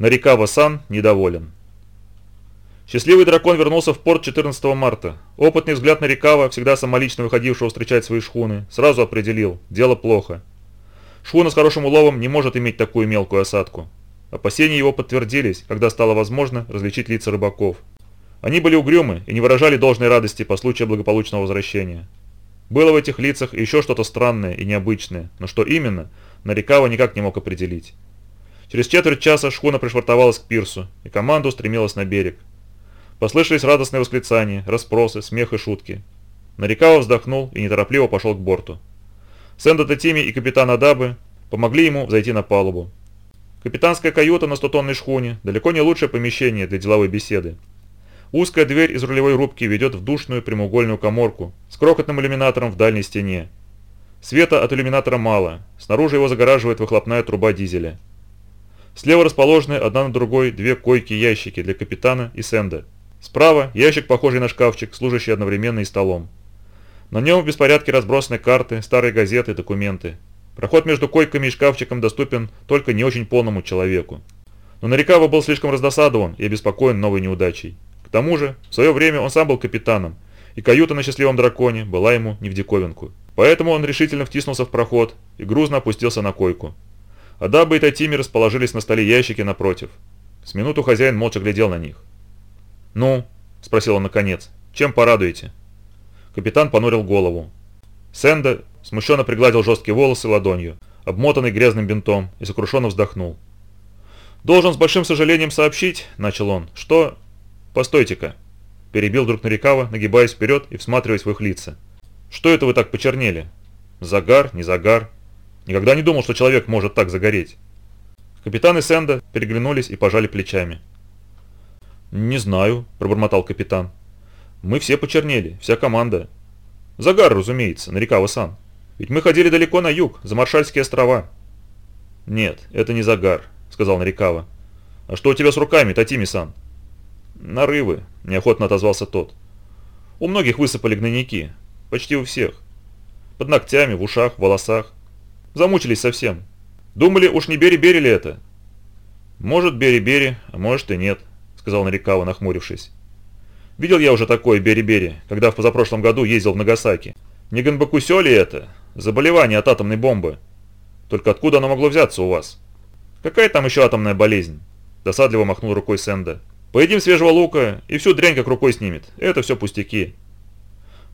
Нарикава-сан недоволен. Счастливый дракон вернулся в порт 14 марта. Опытный взгляд Нарикава, всегда самолично выходившего встречать свои шхуны, сразу определил – дело плохо. Шхуна с хорошим уловом не может иметь такую мелкую осадку. Опасения его подтвердились, когда стало возможно различить лица рыбаков. Они были угрюмы и не выражали должной радости по случаю благополучного возвращения. Было в этих лицах еще что-то странное и необычное, но что именно, Нарикава никак не мог определить. Через четверть часа шхуна пришвартовалась к пирсу, и команда устремилась на берег. Послышались радостные восклицания, расспросы, смех и шутки. Нарикава вздохнул и неторопливо пошел к борту. Сэнда Татими и капитан Адабы помогли ему зайти на палубу. Капитанская каюта на стотонной шхуне – далеко не лучшее помещение для деловой беседы. Узкая дверь из рулевой рубки ведет в душную прямоугольную коморку с крохотным иллюминатором в дальней стене. Света от иллюминатора мало, снаружи его загораживает выхлопная труба дизеля. Слева расположены одна на другой две койки-ящики для капитана и Сэнда. Справа ящик, похожий на шкафчик, служащий одновременно и столом. На нем в беспорядке разбросаны карты, старые газеты, документы. Проход между койками и шкафчиком доступен только не очень полному человеку. Но Нарикава был слишком раздосадован и обеспокоен новой неудачей. К тому же, в свое время он сам был капитаном, и каюта на счастливом драконе была ему не в диковинку. Поэтому он решительно втиснулся в проход и грузно опустился на койку. Адаба и Татими расположились на столе ящики напротив. С минуту хозяин молча глядел на них. «Ну?» – спросил он наконец. «Чем порадуете?» Капитан понурил голову. Сэнда смущенно пригладил жесткие волосы ладонью, обмотанный грязным бинтом, и сокрушенно вздохнул. «Должен с большим сожалением сообщить», – начал он, – «что...» «Постойте-ка», – перебил друг Нарикава, нагибаясь вперед и всматриваясь в их лица. «Что это вы так почернели? Загар, не загар. Никогда не думал, что человек может так загореть». Капитан и Сэнда переглянулись и пожали плечами. «Не знаю», – пробормотал капитан. Мы все почернели, вся команда. Загар, разумеется, на река Васан. Ведь мы ходили далеко на юг, за Маршальские острова. Нет, это не загар, сказал Нарикава. А что у тебя с руками, Татими-сан? Нарывы, неохотно отозвался тот. У многих высыпали гнойники. Почти у всех. Под ногтями, в ушах, в волосах. Замучились совсем. Думали, уж не Бери-Бери ли это? Может, Бери-Бери, а может и нет, сказал Нарикава, нахмурившись. Видел я уже такое Бери-Бери, когда в позапрошлом году ездил в Нагасаки. Не Ганбакусё ли это? Заболевание от атомной бомбы. Только откуда оно могло взяться у вас? Какая там еще атомная болезнь? Досадливо махнул рукой Сэнда. Поедим свежего лука, и всю дрянь как рукой снимет. Это все пустяки.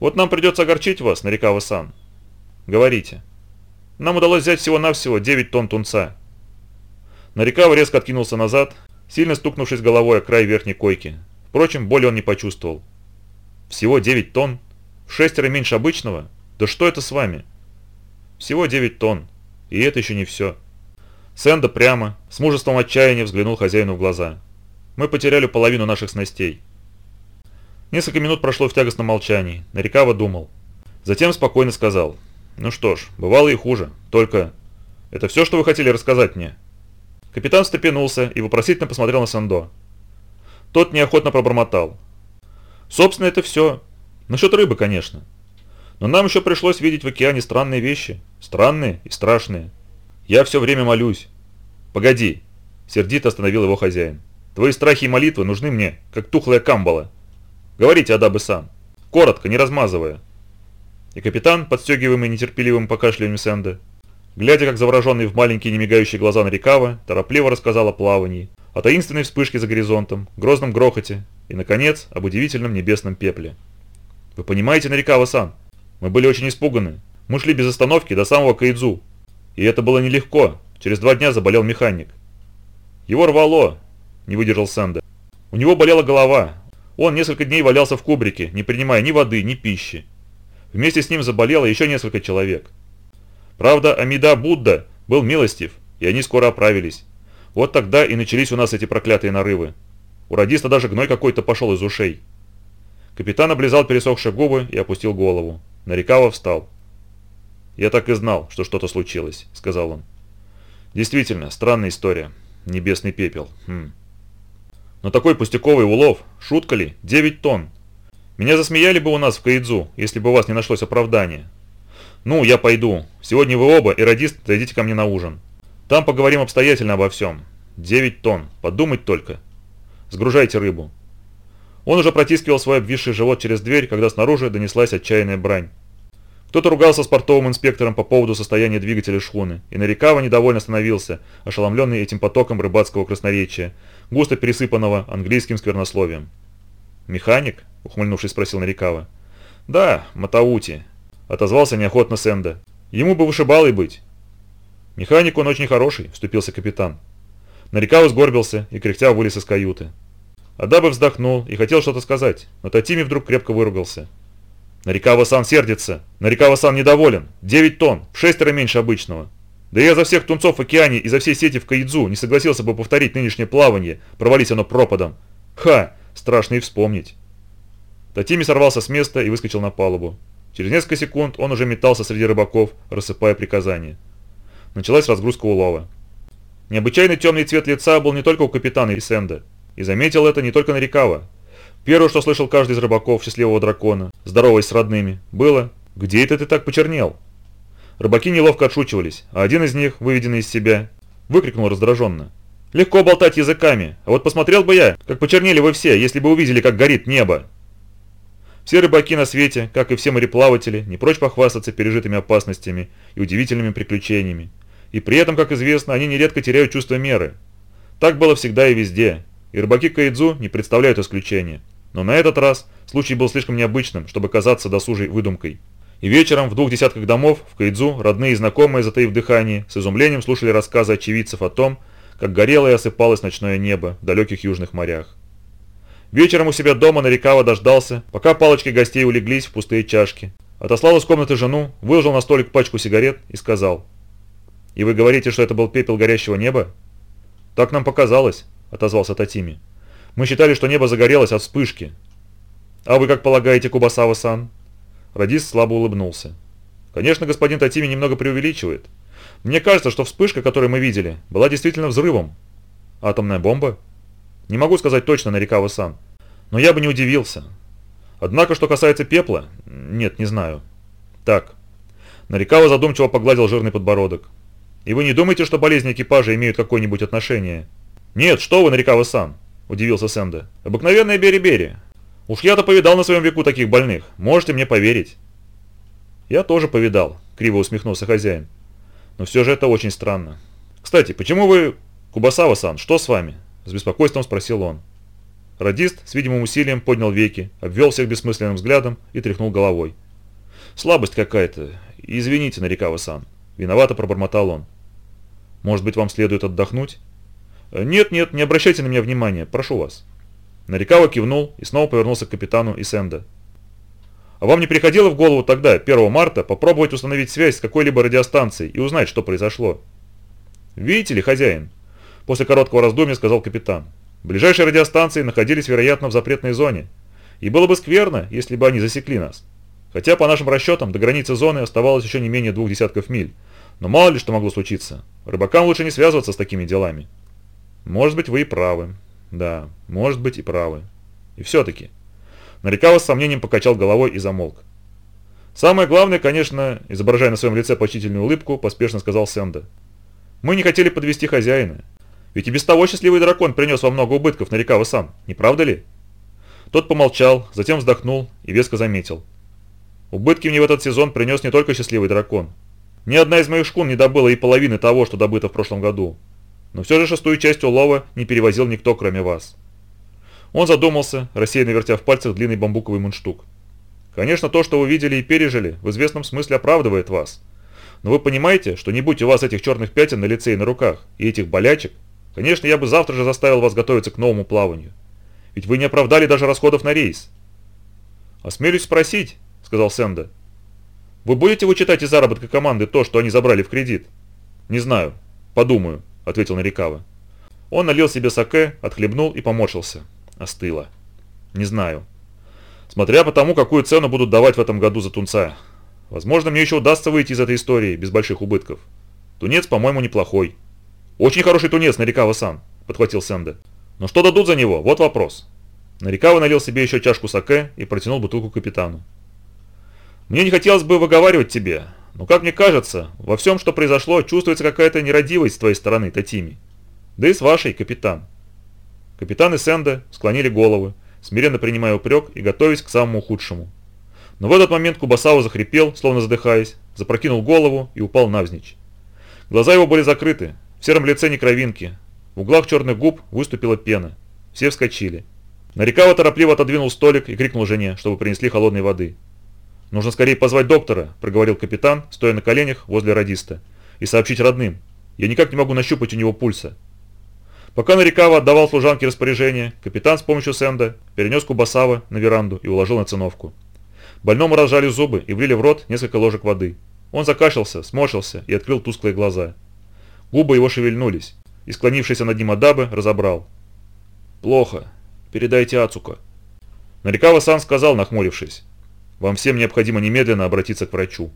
Вот нам придется огорчить вас, Нарикава-сан. Говорите. Нам удалось взять всего-навсего 9 тонн тунца. Нарикава резко откинулся назад, сильно стукнувшись головой о край верхней койки. Впрочем, боли он не почувствовал. Всего 9 тонн? В шестеро меньше обычного? Да что это с вами? Всего 9 тонн. И это еще не все. Сэнда прямо, с мужеством отчаяния взглянул хозяину в глаза. Мы потеряли половину наших снастей. Несколько минут прошло в тягостном молчании. Нарикава думал. Затем спокойно сказал. Ну что ж, бывало и хуже. Только... Это все, что вы хотели рассказать мне? Капитан встрепенулся и вопросительно посмотрел на Сандо. Тот неохотно пробормотал. Собственно, это все. Насчет рыбы, конечно. Но нам еще пришлось видеть в океане странные вещи. Странные и страшные. Я все время молюсь. Погоди. Сердито остановил его хозяин. Твои страхи и молитвы нужны мне, как тухлая камбала. Говорите, Адабы-сан. Коротко, не размазывая. И капитан, подстегиваемый нетерпеливым покашливанием Сэнда, глядя как завороженный в маленькие немигающие глаза Нарикава, торопливо рассказал о плавании, о таинственной вспышке за горизонтом, грозном грохоте и, наконец, об удивительном небесном пепле. Вы понимаете, Нарикава-сан, мы были очень испуганы. Мы шли без остановки до самого Кайдзу. И это было нелегко. Через два дня заболел механик. Его рвало, не выдержал Сэнда. У него болела голова. Он несколько дней валялся в кубрике, не принимая ни воды, ни пищи. Вместе с ним заболело еще несколько человек. Правда, Амида Будда был милостив, и они скоро оправились. Вот тогда и начались у нас эти проклятые нарывы. У радиста даже гной какой-то пошел из ушей. Капитан облизал пересохшие губы и опустил голову. Нарикава встал. «Я так и знал, что что-то случилось», — сказал он. «Действительно, странная история. Небесный пепел. Хм. Но такой пустяковый улов, шутка ли, 9 тонн. Меня засмеяли бы у нас в Каидзу, если бы у вас не нашлось оправдания. Ну, я пойду. Сегодня вы оба и радист зайдите ко мне на ужин. Там поговорим обстоятельно обо всем. Девять тонн. Подумать только. Сгружайте рыбу. Он уже протискивал свой обвисший живот через дверь, когда снаружи донеслась отчаянная брань. Кто-то ругался с портовым инспектором по поводу состояния двигателя шхуны, и Нарикава недовольно становился, ошеломленный этим потоком рыбацкого красноречия, густо пересыпанного английским сквернословием. «Механик?» – ухмыльнувшись, спросил Нарикава. «Да, Матаути», – отозвался неохотно Сэнда. «Ему бы вышибалой быть». «Механик он очень хороший», – вступился капитан. Нарикава сгорбился и кряхтя вылез из каюты. Адабы вздохнул и хотел что-то сказать, но Татими вдруг крепко выругался. Нарикава-сан сердится. Нарикава-сан недоволен. 9 тонн, в шестеро меньше обычного. Да я за всех тунцов в океане и за все сети в Каидзу не согласился бы повторить нынешнее плавание, провались оно пропадом. Ха, страшно и вспомнить. Татими сорвался с места и выскочил на палубу. Через несколько секунд он уже метался среди рыбаков, рассыпая приказания. Началась разгрузка улова. Необычайно темный цвет лица был не только у капитана Исенда. И заметил это не только Нарикава. Первое, что слышал каждый из рыбаков счастливого дракона, здороваясь с родными, было «Где это ты так почернел?» Рыбаки неловко отшучивались, а один из них, выведенный из себя, выкрикнул раздраженно. «Легко болтать языками, а вот посмотрел бы я, как почернели вы все, если бы увидели, как горит небо!» Все рыбаки на свете, как и все мореплаватели, не прочь похвастаться пережитыми опасностями и удивительными приключениями. И при этом, как известно, они нередко теряют чувство меры. Так было всегда и везде, и рыбаки Каидзу не представляют исключения. Но на этот раз случай был слишком необычным, чтобы казаться досужей выдумкой. И вечером в двух десятках домов в Каидзу родные и знакомые, затаив дыхание, с изумлением слушали рассказы очевидцев о том, как горело и осыпалось ночное небо в далеких южных морях. Вечером у себя дома Нарикава дождался, пока палочки гостей улеглись в пустые чашки. Отослал из комнаты жену, выложил на столик пачку сигарет и сказал. «И вы говорите, что это был пепел горящего неба?» «Так нам показалось», — отозвался Татими. «Мы считали, что небо загорелось от вспышки». «А вы как полагаете, Кубасава-сан?» Радист слабо улыбнулся. «Конечно, господин Татими немного преувеличивает. Мне кажется, что вспышка, которую мы видели, была действительно взрывом. Атомная бомба? Не могу сказать точно, Нарикава-сан. Но я бы не удивился. Однако, что касается пепла, нет, не знаю. Так. Нарикава задумчиво погладил жирный подбородок. И вы не думаете, что болезни экипажа имеют какое-нибудь отношение «Нет, что вы, Нарикава-сан!» – удивился Сэнда. «Обыкновенная бери-бери. Уж я-то повидал на своем веку таких больных. Можете мне поверить». «Я тоже повидал», – криво усмехнулся хозяин. «Но все же это очень странно. Кстати, почему вы... Кубасава-сан, что с вами?» – с беспокойством спросил он. Радист с видимым усилием поднял веки, обвел всех бессмысленным взглядом и тряхнул головой. «Слабость какая-то. Извините, Нарикава-сан». Виновато пробормотал он. «Может быть, вам следует отдохнуть?» «Нет-нет, не обращайте на меня внимания, прошу вас». Нарикава кивнул и снова повернулся к капитану Исенда. «А вам не приходило в голову тогда, 1 марта, попробовать установить связь с какой-либо радиостанцией и узнать, что произошло?» «Видите ли, хозяин?» После короткого раздумья сказал капитан. «Ближайшие радиостанции находились, вероятно, в запретной зоне. И было бы скверно, если бы они засекли нас. Хотя, по нашим расчетам, до границы зоны оставалось еще не менее двух десятков миль. Но мало ли что могло случиться. Рыбакам лучше не связываться с такими делами». Может быть, вы и правы. Да, может быть и правы. И все-таки. Нарекава с сомнением покачал головой и замолк. Самое главное, конечно, изображая на своем лице почтительную улыбку, поспешно сказал Сэнда. Мы не хотели подвести хозяина. Ведь и без того счастливый дракон принес вам много убытков на рекава сам, не правда ли? Тот помолчал, затем вздохнул и веско заметил. Убытки мне в этот сезон принес не только счастливый дракон. Ни одна из моих шкун не добыла и половины того, что добыто в прошлом году. Но все же шестую часть улова не перевозил никто, кроме вас. Он задумался, рассеянно вертя в пальцах длинный бамбуковый мундштук. Конечно, то, что вы видели и пережили, в известном смысле оправдывает вас. Но вы понимаете, что не будь у вас этих черных пятен на лице и на руках, и этих болячек, конечно, я бы завтра же заставил вас готовиться к новому плаванию. Ведь вы не оправдали даже расходов на рейс. «Осмелюсь спросить», — сказал Сэнда. «Вы будете вычитать из заработка команды то, что они забрали в кредит?» «Не знаю. Подумаю», ответил Нарикава. Он налил себе саке, отхлебнул и поморщился. Остыло. Не знаю. Смотря по тому, какую цену будут давать в этом году за тунца. Возможно, мне еще удастся выйти из этой истории без больших убытков. Тунец, по-моему, неплохой. Очень хороший тунец, Нарикава-сан, подхватил Сэнде. Но что дадут за него? Вот вопрос. Нарикава налил себе еще чашку саке и протянул бутылку капитану. Мне не хотелось бы выговаривать тебе, но, как мне кажется, во всем, что произошло, чувствуется какая-то нерадивость с твоей стороны, Татими. Да и с вашей, капитан. Капитан и Сэнда склонили головы, смиренно принимая упрек и готовясь к самому худшему. Но в этот момент Кубасава захрипел, словно задыхаясь, запрокинул голову и упал навзничь. Глаза его были закрыты, в сером лице не кровинки, в углах черных губ выступила пена. Все вскочили. Нарикава торопливо отодвинул столик и крикнул жене, чтобы принесли холодной воды. «Нужно скорее позвать доктора», – проговорил капитан, стоя на коленях возле радиста, – «и сообщить родным. Я никак не могу нащупать у него пульса». Пока Нарикава отдавал служанке распоряжение, капитан с помощью Сэнда перенес Кубасава на веранду и уложил на циновку. Больному разжали зубы и влили в рот несколько ложек воды. Он закашлялся, сморщился и открыл тусклые глаза. Губы его шевельнулись, и склонившийся над ним Адабы разобрал. «Плохо. Передайте Ацука». Нарикава-сан сказал, нахмурившись. «Вам всем необходимо немедленно обратиться к врачу».